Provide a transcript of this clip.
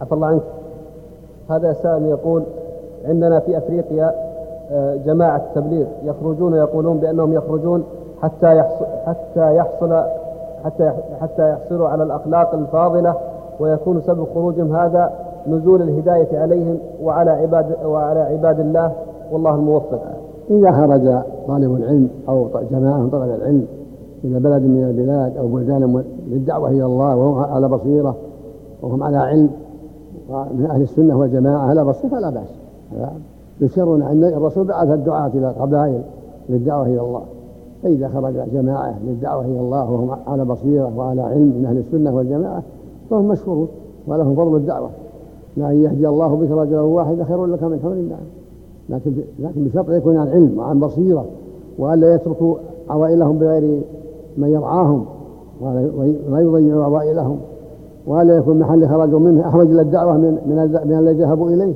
عفى الله عنك هذا سائل يقول عندنا في أفريقيا آه، جماعة تبليغ يخرجون يقولون بأنهم يخرجون حتى يحصل حتى يحصل حتى حتى يحصلوا على الأخلاق الفاضلة ويكون سبب خروجهم هذا نزول الهداية عليهم وعلى عباد وعلى عباد الله والله الموفق. إذا خرج طالب العلم أو جماعة من طلب العلم إلى بلد من البلاد أو بلدان للدعوة إلى الله وهم على بصيرة وهم على علم من أهل السنة والجماعة على بصيرة فلا بأس. يشيرون أن الرسول بعث الدعاة إلى القبائل للدعوة إلى الله. فإذا خرج جماعة للدعوة إلى الله وهم على بصيرة وعلى علم من أهل السنة والجماعة فهم مشهورون ولهم فضل الدعوة. لأن يهدي الله بك رجلا واحدا خير لك من حول النعم. لكن لكن بشرط يكون عن علم وعن بصيرة وألا يتركوا عوائلهم بغير من يرعاهم ولا يضيعوا عوائلهم. وألا يكون محل خرجوا منه أحوج إلى الدعوة من من الذي ذهبوا إليه.